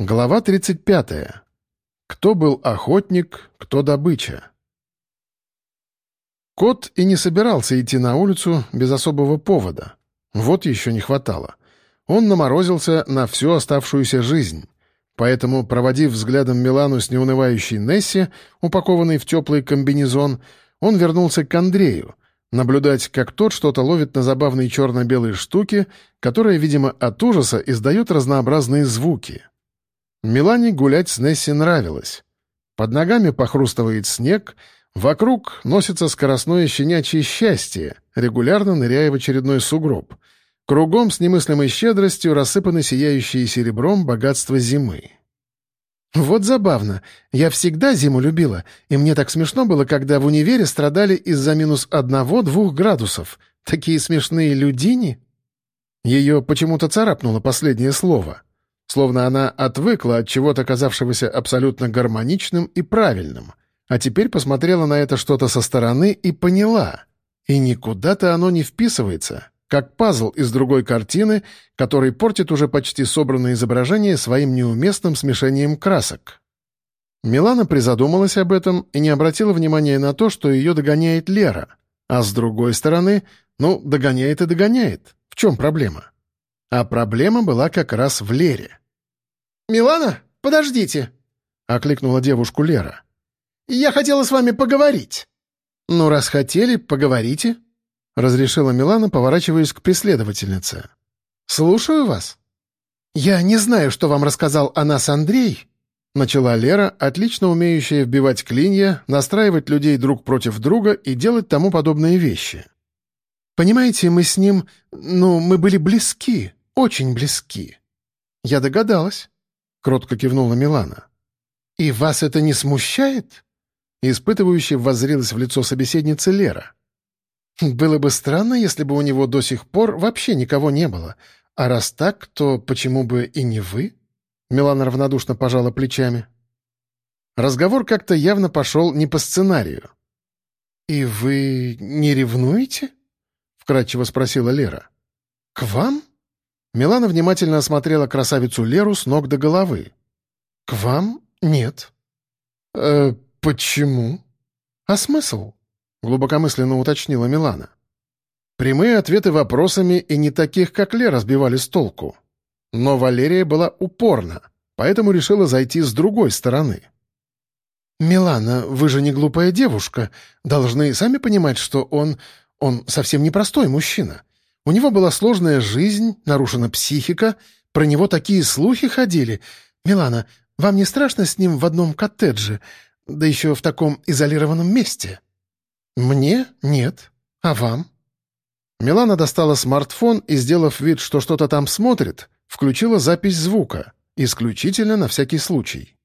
Глава 35. Кто был охотник, кто добыча. Кот и не собирался идти на улицу без особого повода. Вот еще не хватало. Он наморозился на всю оставшуюся жизнь. Поэтому, проводив взглядом Милану с неунывающей Несси, упакованной в теплый комбинезон, он вернулся к Андрею, наблюдать, как тот что-то ловит на забавной черно-белой штуке, которая, видимо, от ужаса издает разнообразные звуки — Милане гулять с Несси нравилось. Под ногами похрустывает снег, вокруг носится скоростное щенячье счастье, регулярно ныряя в очередной сугроб. Кругом с немыслимой щедростью рассыпаны сияющие серебром богатства зимы. «Вот забавно. Я всегда зиму любила, и мне так смешно было, когда в универе страдали из-за минус одного-двух градусов. Такие смешные людини!» Ее почему-то царапнуло последнее слово — словно она отвыкла от чего-то казавшегося абсолютно гармоничным и правильным, а теперь посмотрела на это что-то со стороны и поняла. И никуда-то оно не вписывается, как пазл из другой картины, который портит уже почти собранное изображение своим неуместным смешением красок. Милана призадумалась об этом и не обратила внимания на то, что ее догоняет Лера. А с другой стороны, ну, догоняет и догоняет. В чем проблема? А проблема была как раз в Лере. «Милана, подождите!» — окликнула девушку Лера. «Я хотела с вами поговорить». «Ну, раз хотели, поговорите», — разрешила Милана, поворачиваясь к преследовательнице. «Слушаю вас». «Я не знаю, что вам рассказал о нас Андрей», — начала Лера, отлично умеющая вбивать клинья, настраивать людей друг против друга и делать тому подобные вещи. «Понимаете, мы с ним... Ну, мы были близки, очень близки». «Я догадалась», — кротко кивнула Милана. «И вас это не смущает?» Испытывающе воззрилась в лицо собеседницы Лера. «Было бы странно, если бы у него до сих пор вообще никого не было. А раз так, то почему бы и не вы?» Милана равнодушно пожала плечами. Разговор как-то явно пошел не по сценарию. «И вы не ревнуете?» — вкратчиво спросила Лера. «К вам?» Милана внимательно осмотрела красавицу Леру с ног до головы. «К вам? Нет». «Э, почему?» «А смысл?» — глубокомысленно уточнила Милана. Прямые ответы вопросами и не таких, как Лера, сбивали с толку. Но Валерия была упорна, поэтому решила зайти с другой стороны. «Милана, вы же не глупая девушка. Должны сами понимать, что он... он совсем непростой мужчина. У него была сложная жизнь, нарушена психика, про него такие слухи ходили. Милана, вам не страшно с ним в одном коттедже, да еще в таком изолированном месте?» «Мне? Нет. А вам?» Милана достала смартфон и, сделав вид, что что-то там смотрит, включила запись звука, исключительно на всякий случай.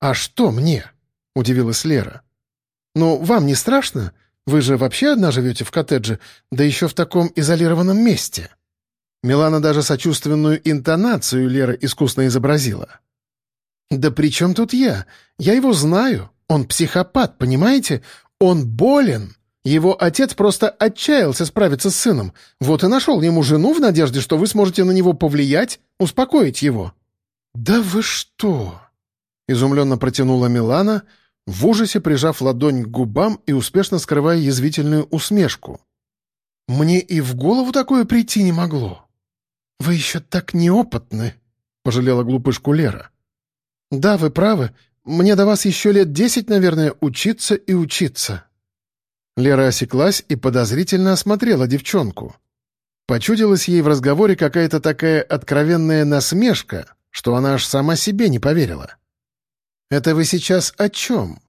«А что мне?» — удивилась Лера. «Ну, вам не страшно? Вы же вообще одна живете в коттедже, да еще в таком изолированном месте». Милана даже сочувственную интонацию Лера искусно изобразила. «Да при чем тут я? Я его знаю. Он психопат, понимаете? Он болен. Его отец просто отчаялся справиться с сыном. Вот и нашел ему жену в надежде, что вы сможете на него повлиять, успокоить его». «Да вы что?» — изумленно протянула Милана, в ужасе прижав ладонь к губам и успешно скрывая язвительную усмешку. «Мне и в голову такое прийти не могло». «Вы еще так неопытны», — пожалела глупышку Лера. «Да, вы правы. Мне до вас еще лет десять, наверное, учиться и учиться». Лера осеклась и подозрительно осмотрела девчонку. Почудилась ей в разговоре какая-то такая откровенная насмешка, что она аж сама себе не поверила. «Это вы сейчас о чем?»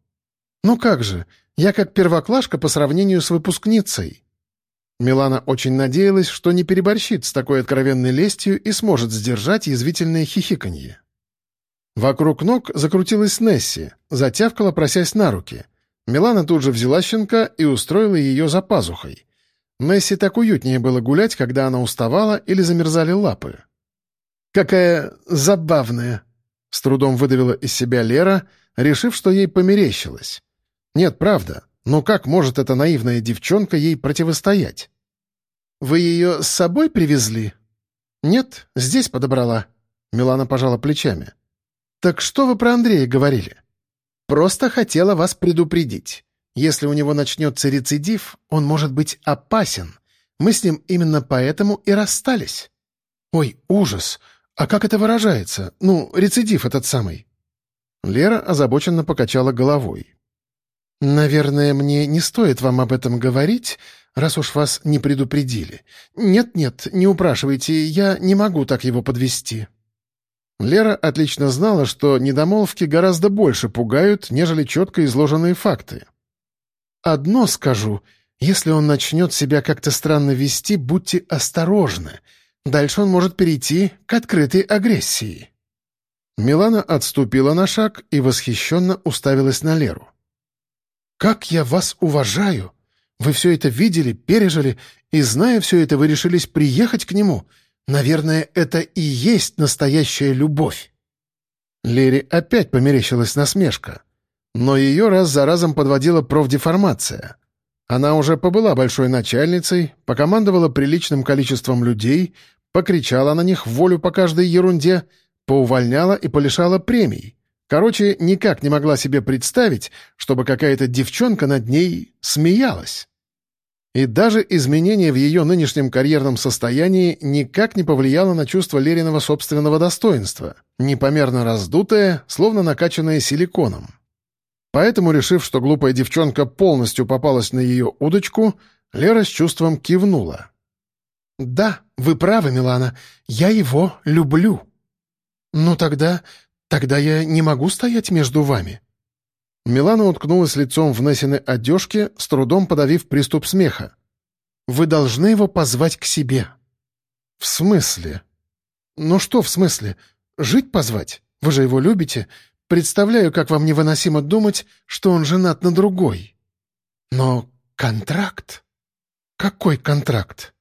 «Ну как же, я как первоклашка по сравнению с выпускницей». Милана очень надеялась, что не переборщит с такой откровенной лестью и сможет сдержать язвительное хихиканье. Вокруг ног закрутилась Несси, затявкала, просясь на руки. Милана тут же взяла щенка и устроила ее за пазухой. Несси так уютнее было гулять, когда она уставала или замерзали лапы. «Какая забавная!» С трудом выдавила из себя Лера, решив, что ей померещилось. Нет, правда, но как может эта наивная девчонка ей противостоять? «Вы ее с собой привезли?» «Нет, здесь подобрала». Милана пожала плечами. «Так что вы про Андрея говорили?» «Просто хотела вас предупредить. Если у него начнется рецидив, он может быть опасен. Мы с ним именно поэтому и расстались». «Ой, ужас! А как это выражается? Ну, рецидив этот самый?» Лера озабоченно покачала головой. «Наверное, мне не стоит вам об этом говорить, раз уж вас не предупредили. Нет-нет, не упрашивайте, я не могу так его подвести. Лера отлично знала, что недомолвки гораздо больше пугают, нежели четко изложенные факты. «Одно скажу. Если он начнет себя как-то странно вести, будьте осторожны. Дальше он может перейти к открытой агрессии». Милана отступила на шаг и восхищенно уставилась на Леру. «Как я вас уважаю! Вы все это видели, пережили, и, зная все это, вы решились приехать к нему. Наверное, это и есть настоящая любовь». Лере опять померещилась насмешка. Но ее раз за разом подводила профдеформация. Она уже побыла большой начальницей, покомандовала приличным количеством людей, покричала на них волю по каждой ерунде, поувольняла и полишала премий. Короче, никак не могла себе представить, чтобы какая-то девчонка над ней смеялась. И даже изменение в ее нынешнем карьерном состоянии никак не повлияло на чувство Лериного собственного достоинства, непомерно раздутое, словно накачанное силиконом. Поэтому, решив, что глупая девчонка полностью попалась на ее удочку, Лера с чувством кивнула. «Да, вы правы, Милана, я его люблю». «Ну тогда «Тогда я не могу стоять между вами». Милана уткнулась лицом в Нессины одежки, с трудом подавив приступ смеха. «Вы должны его позвать к себе». «В смысле?» «Ну что в смысле? Жить позвать? Вы же его любите. Представляю, как вам невыносимо думать, что он женат на другой». «Но контракт?» «Какой контракт?»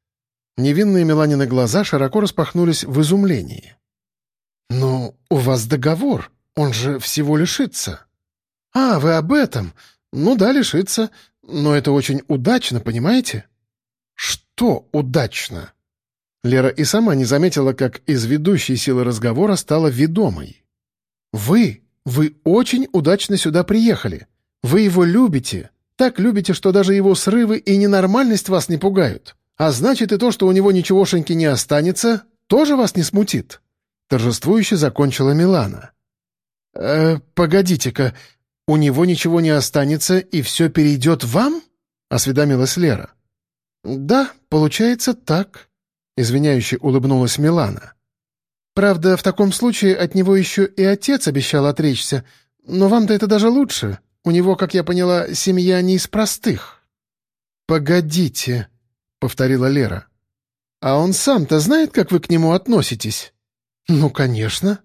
Невинные Миланины глаза широко распахнулись в изумлении. «Но у вас договор, он же всего лишится». «А, вы об этом? Ну да, лишится. Но это очень удачно, понимаете?» «Что удачно?» Лера и сама не заметила, как из ведущей силы разговора стала ведомой. «Вы, вы очень удачно сюда приехали. Вы его любите. Так любите, что даже его срывы и ненормальность вас не пугают. А значит, и то, что у него ничегошеньки не останется, тоже вас не смутит». Торжествующе закончила Милана. «Э, «Погодите-ка, у него ничего не останется, и все перейдет вам?» — осведомилась Лера. «Да, получается так», — извиняюще улыбнулась Милана. «Правда, в таком случае от него еще и отец обещал отречься, но вам-то это даже лучше. У него, как я поняла, семья не из простых». «Погодите», — повторила Лера. «А он сам-то знает, как вы к нему относитесь?» «Ну, конечно.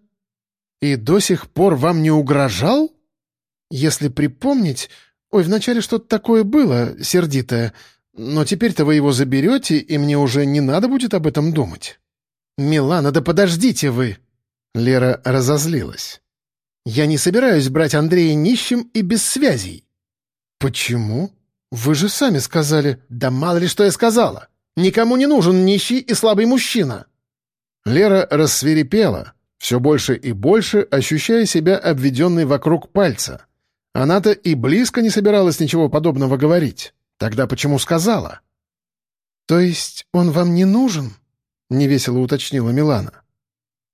И до сих пор вам не угрожал? Если припомнить... Ой, вначале что-то такое было, сердитое, но теперь-то вы его заберете, и мне уже не надо будет об этом думать». «Милана, да подождите вы!» Лера разозлилась. «Я не собираюсь брать Андрея нищим и без связей». «Почему? Вы же сами сказали...» «Да мало ли что я сказала! Никому не нужен нищий и слабый мужчина!» Лера рассверепела, все больше и больше ощущая себя обведенной вокруг пальца. Она-то и близко не собиралась ничего подобного говорить. Тогда почему сказала? «То есть он вам не нужен?» — невесело уточнила Милана.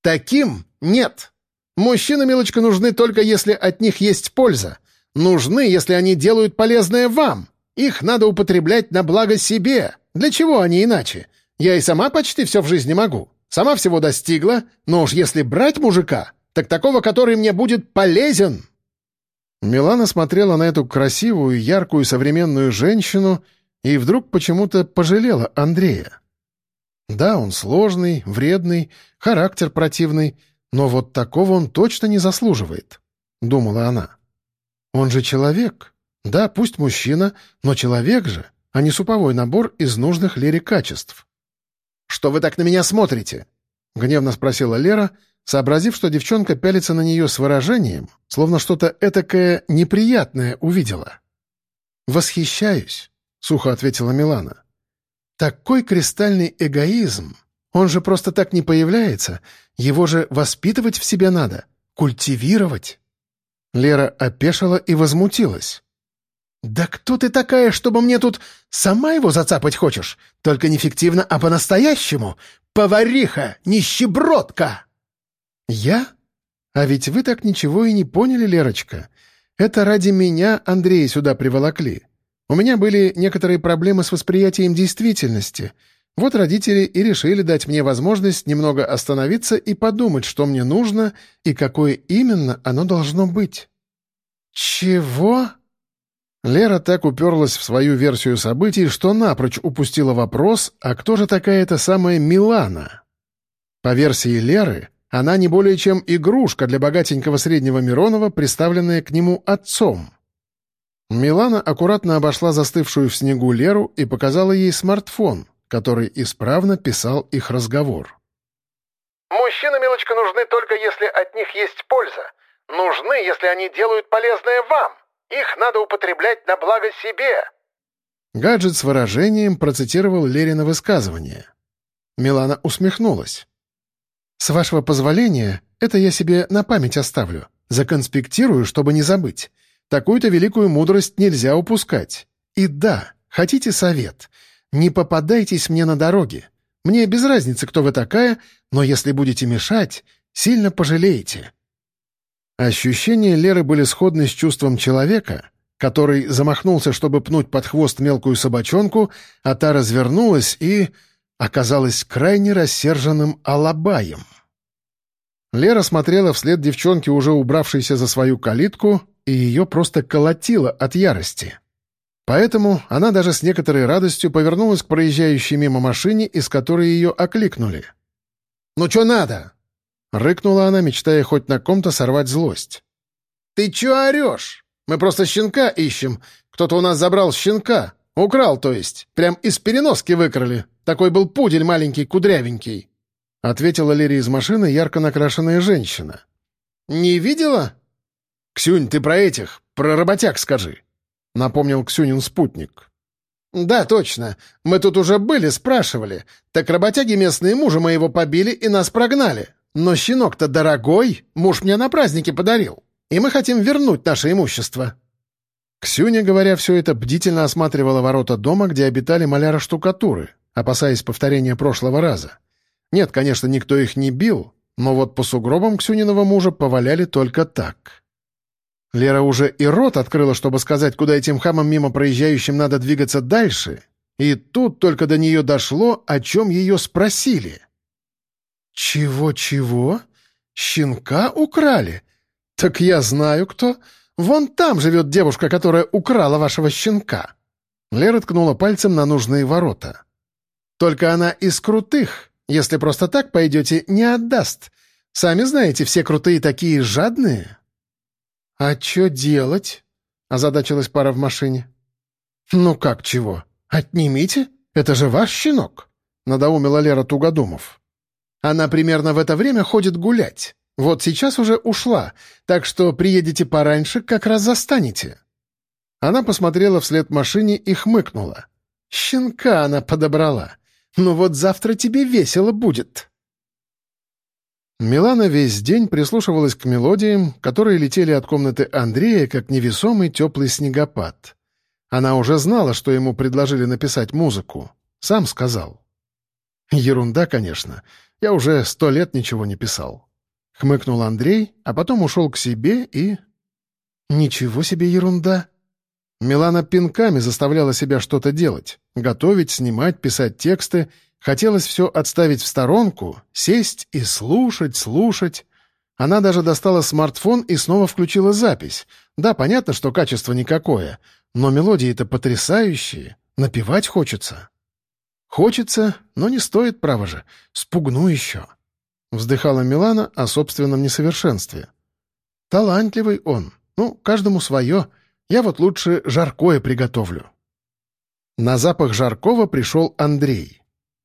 «Таким нет. Мужчины, милочка, нужны только если от них есть польза. Нужны, если они делают полезное вам. Их надо употреблять на благо себе. Для чего они иначе? Я и сама почти все в жизни могу. Сама всего достигла, но уж если брать мужика, так такого, который мне будет полезен». Милана смотрела на эту красивую, яркую, современную женщину и вдруг почему-то пожалела Андрея. Да, он сложный, вредный, характер противный, но вот такого он точно не заслуживает, — думала она. Он же человек. Да, пусть мужчина, но человек же, а не суповой набор из нужных Лере качеств. «Что вы так на меня смотрите?» — гневно спросила Лера, сообразив, что девчонка пялится на нее с выражением, словно что-то этакое неприятное увидела. «Восхищаюсь», — сухо ответила Милана. «Такой кристальный эгоизм! Он же просто так не появляется, его же воспитывать в себе надо, культивировать». Лера опешила и возмутилась. «Да кто ты такая, чтобы мне тут сама его зацапать хочешь? Только не фиктивно, а по-настоящему. Повариха, нищебродка!» «Я? А ведь вы так ничего и не поняли, Лерочка. Это ради меня Андрея сюда приволокли. У меня были некоторые проблемы с восприятием действительности. Вот родители и решили дать мне возможность немного остановиться и подумать, что мне нужно и какое именно оно должно быть». «Чего?» Лера так уперлась в свою версию событий, что напрочь упустила вопрос, а кто же такая эта самая Милана? По версии Леры, она не более чем игрушка для богатенького среднего Миронова, представленная к нему отцом. Милана аккуратно обошла застывшую в снегу Леру и показала ей смартфон, который исправно писал их разговор. «Мужчины, милочка, нужны только если от них есть польза. Нужны, если они делают полезное вам. Их надо употреблять на благо себе!» Гаджет с выражением процитировал Лерина высказывание. Милана усмехнулась. «С вашего позволения, это я себе на память оставлю. Законспектирую, чтобы не забыть. Такую-то великую мудрость нельзя упускать. И да, хотите совет? Не попадайтесь мне на дороге. Мне без разницы, кто вы такая, но если будете мешать, сильно пожалеете». Ощущения Леры были сходны с чувством человека, который замахнулся, чтобы пнуть под хвост мелкую собачонку, а та развернулась и оказалась крайне рассерженным алабаем. Лера смотрела вслед девчонке, уже убравшейся за свою калитку, и ее просто колотило от ярости. Поэтому она даже с некоторой радостью повернулась к проезжающей мимо машине, из которой ее окликнули. «Ну что надо?» Рыкнула она, мечтая хоть на ком-то сорвать злость. «Ты чё орёшь? Мы просто щенка ищем. Кто-то у нас забрал щенка. Украл, то есть. Прям из переноски выкрали. Такой был пудель маленький, кудрявенький». Ответила Лире из машины ярко накрашенная женщина. «Не видела?» «Ксюнь, ты про этих, про работяг скажи», — напомнил Ксюнин спутник. «Да, точно. Мы тут уже были, спрашивали. Так работяги местные мужа моего побили и нас прогнали. Но щенок-то дорогой, муж мне на празднике подарил, и мы хотим вернуть наше имущество». Ксюня, говоря все это, бдительно осматривала ворота дома, где обитали маляра штукатуры, опасаясь повторения прошлого раза. Нет, конечно, никто их не бил, но вот по сугробам Ксюниного мужа поваляли только так. Лера уже и рот открыла, чтобы сказать, куда этим хамам мимо проезжающим надо двигаться дальше, и тут только до нее дошло, о чем ее спросили — «Чего-чего? Щенка украли? Так я знаю, кто. Вон там живет девушка, которая украла вашего щенка». Лера ткнула пальцем на нужные ворота. «Только она из крутых. Если просто так пойдете, не отдаст. Сами знаете, все крутые такие жадные». «А что делать?» — озадачилась пара в машине. «Ну как чего? Отнимите? Это же ваш щенок!» — надоумила Лера Тугодумов. Она примерно в это время ходит гулять. Вот сейчас уже ушла, так что приедете пораньше, как раз застанете». Она посмотрела вслед машине и хмыкнула. «Щенка она подобрала. Ну вот завтра тебе весело будет». Милана весь день прислушивалась к мелодиям, которые летели от комнаты Андрея, как невесомый теплый снегопад. Она уже знала, что ему предложили написать музыку. Сам сказал. Ерунда, конечно. Я уже сто лет ничего не писал. Хмыкнул Андрей, а потом ушел к себе и... Ничего себе ерунда. Милана пинками заставляла себя что-то делать. Готовить, снимать, писать тексты. Хотелось все отставить в сторонку, сесть и слушать, слушать. Она даже достала смартфон и снова включила запись. Да, понятно, что качество никакое, но мелодии-то потрясающие. Напевать хочется. Хочется, но не стоит, право же. Спугну еще. Вздыхала Милана о собственном несовершенстве. Талантливый он. Ну, каждому свое. Я вот лучше жаркое приготовлю. На запах жаркого пришел Андрей.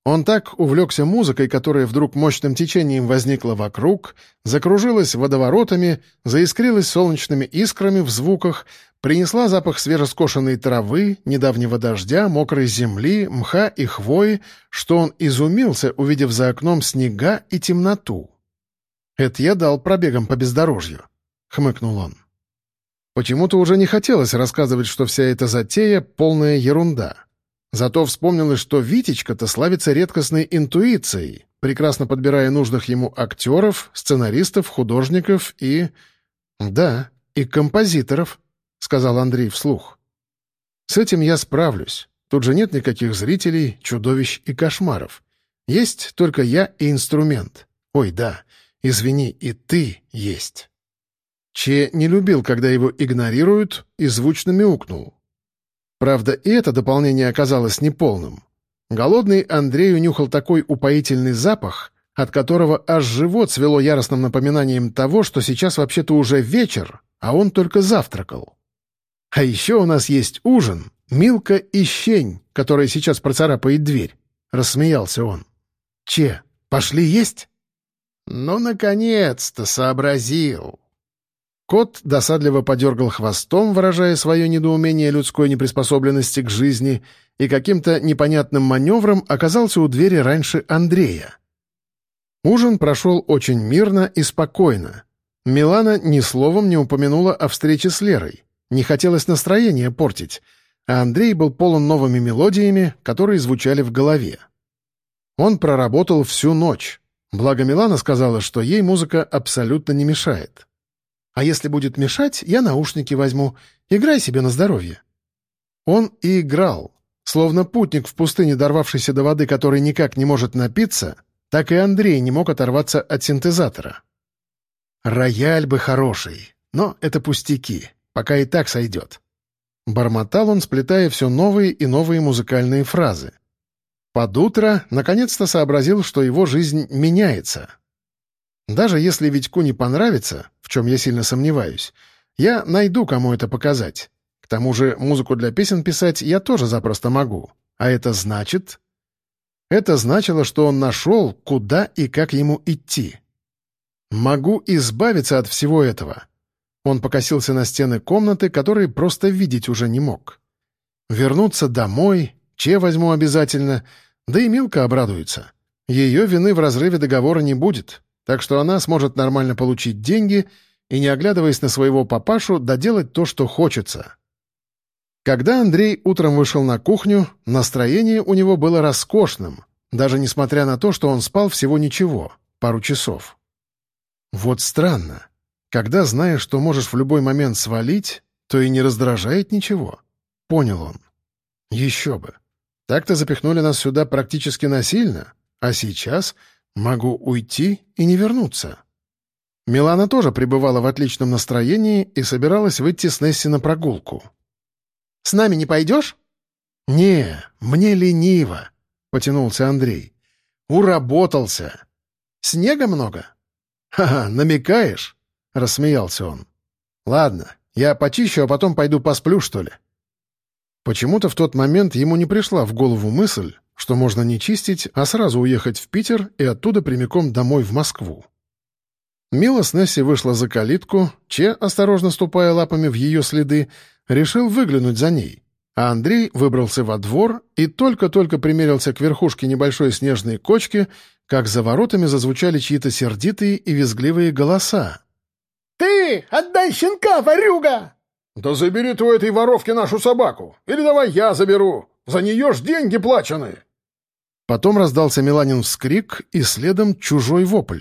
Он так увлекся музыкой, которая вдруг мощным течением возникла вокруг, закружилась водоворотами, заискрилась солнечными искрами в звуках, принесла запах свежескошенной травы, недавнего дождя, мокрой земли, мха и хвои, что он изумился, увидев за окном снега и темноту. Это я дал пробегом по бездорожью», — хмыкнул он. Почему-то уже не хотелось рассказывать, что вся эта затея — полная ерунда. Зато вспомнилось, что Витечка-то славится редкостной интуицией, прекрасно подбирая нужных ему актеров, сценаристов, художников и... Да, и композиторов, — сказал Андрей вслух. С этим я справлюсь. Тут же нет никаких зрителей, чудовищ и кошмаров. Есть только я и инструмент. Ой, да, извини, и ты есть. Че не любил, когда его игнорируют, и звучно мяукнул. Правда, и это дополнение оказалось неполным. Голодный Андрей унюхал такой упоительный запах, от которого аж живот свело яростным напоминанием того, что сейчас вообще-то уже вечер, а он только завтракал. А еще у нас есть ужин, Милка и Щень, которая сейчас процарапает дверь. Рассмеялся он. Че, пошли есть? Ну, наконец-то сообразил. Кот досадливо подергал хвостом, выражая свое недоумение людской неприспособленности к жизни, и каким-то непонятным маневром оказался у двери раньше Андрея. Ужин прошел очень мирно и спокойно. Милана ни словом не упомянула о встрече с Лерой. Не хотелось настроение портить, а Андрей был полон новыми мелодиями, которые звучали в голове. Он проработал всю ночь. Благо Милана сказала, что ей музыка абсолютно не мешает. А если будет мешать, я наушники возьму. Играй себе на здоровье». Он и играл. Словно путник в пустыне, дорвавшийся до воды, который никак не может напиться, так и Андрей не мог оторваться от синтезатора. «Рояль бы хороший, но это пустяки, пока и так сойдет». Бормотал он, сплетая все новые и новые музыкальные фразы. Под утро наконец-то сообразил, что его жизнь меняется. Даже если Витьку не понравится, в чем я сильно сомневаюсь, я найду, кому это показать. К тому же музыку для песен писать я тоже запросто могу. А это значит... Это значило, что он нашел, куда и как ему идти. Могу избавиться от всего этого. Он покосился на стены комнаты, которые просто видеть уже не мог. Вернуться домой, Че возьму обязательно, да и Милка обрадуется. Ее вины в разрыве договора не будет так что она сможет нормально получить деньги и, не оглядываясь на своего папашу, доделать то, что хочется. Когда Андрей утром вышел на кухню, настроение у него было роскошным, даже несмотря на то, что он спал всего ничего, пару часов. Вот странно. Когда знаешь, что можешь в любой момент свалить, то и не раздражает ничего. Понял он. Еще бы. Так-то запихнули нас сюда практически насильно, а сейчас Могу уйти и не вернуться. Милана тоже пребывала в отличном настроении и собиралась выйти с Несси на прогулку. «С нами не пойдешь?» «Не, мне лениво», — потянулся Андрей. «Уработался. Снега много?» «Ха-ха, намекаешь?» — рассмеялся он. «Ладно, я почищу, а потом пойду посплю, что ли?» Почему-то в тот момент ему не пришла в голову мысль, что можно не чистить, а сразу уехать в Питер и оттуда прямиком домой в Москву. Мила с Несси вышла за калитку, Че, осторожно ступая лапами в ее следы, решил выглянуть за ней, а Андрей выбрался во двор и только-только примерился к верхушке небольшой снежной кочки, как за воротами зазвучали чьи-то сердитые и визгливые голоса. «Ты! Отдай щенка, ворюга!» «Да забери ты у этой воровки нашу собаку! Или давай я заберу! За нее ж деньги плачены!» Потом раздался Миланин вскрик и следом чужой вопль.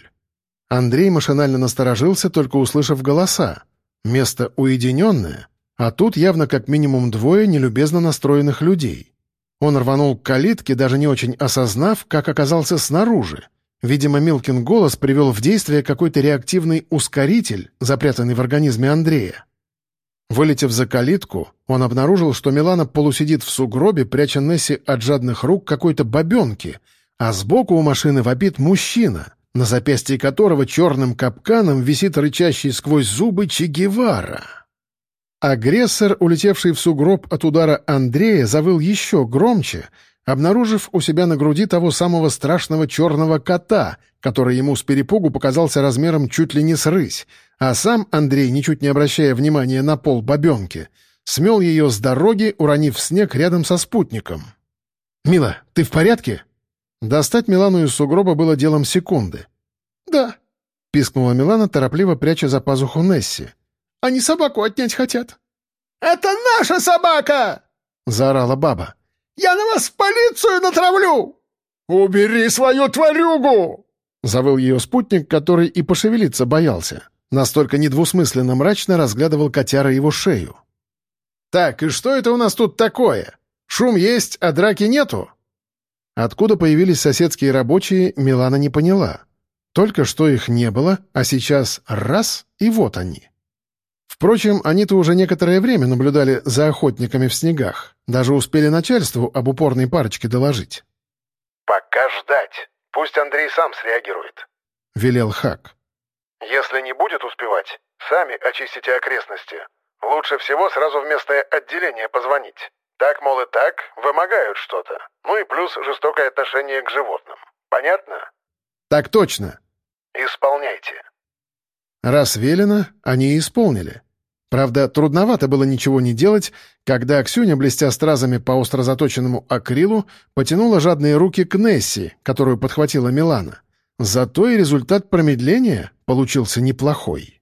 Андрей машинально насторожился, только услышав голоса. Место уединенное, а тут явно как минимум двое нелюбезно настроенных людей. Он рванул к калитке, даже не очень осознав, как оказался снаружи. Видимо, Милкин голос привел в действие какой-то реактивный ускоритель, запрятанный в организме Андрея. Вылетев за калитку, он обнаружил, что Милана полусидит в сугробе, пряча Несси от жадных рук какой-то бабенки, а сбоку у машины вопит мужчина, на запястье которого черным капканом висит рычащий сквозь зубы Че Гевара. Агрессор, улетевший в сугроб от удара Андрея, завыл еще громче, обнаружив у себя на груди того самого страшного черного кота, который ему с перепугу показался размером чуть ли не с рысь, а сам Андрей, ничуть не обращая внимания на пол бабенки, смел ее с дороги, уронив в снег рядом со спутником. «Мила, ты в порядке?» Достать Милану из сугроба было делом секунды. «Да». пискнула Милана, торопливо пряча за пазуху Несси. «Они собаку отнять хотят». «Это наша собака!» — заорала баба. «Я на вас полицию натравлю!» «Убери свою тварюгу!» — завыл ее спутник, который и пошевелиться боялся. Настолько недвусмысленно мрачно разглядывал котяра его шею. «Так, и что это у нас тут такое? Шум есть, а драки нету?» Откуда появились соседские рабочие, Милана не поняла. Только что их не было, а сейчас раз — и вот они. Впрочем, они-то уже некоторое время наблюдали за охотниками в снегах, даже успели начальству об упорной парочке доложить. «Пока ждать. Пусть Андрей сам среагирует», — велел Хак. «Если не будет успевать, сами очистите окрестности. Лучше всего сразу в местное отделение позвонить. Так, мол, и так, вымогают что-то. Ну и плюс жестокое отношение к животным. Понятно?» «Так точно», «Исполняйте». Раз велено, они и исполнили. Правда, трудновато было ничего не делать, когда Аксюня, блестя стразами по остро заточенному акрилу, потянула жадные руки к Несси, которую подхватила Милана. Зато и результат промедления получился неплохой.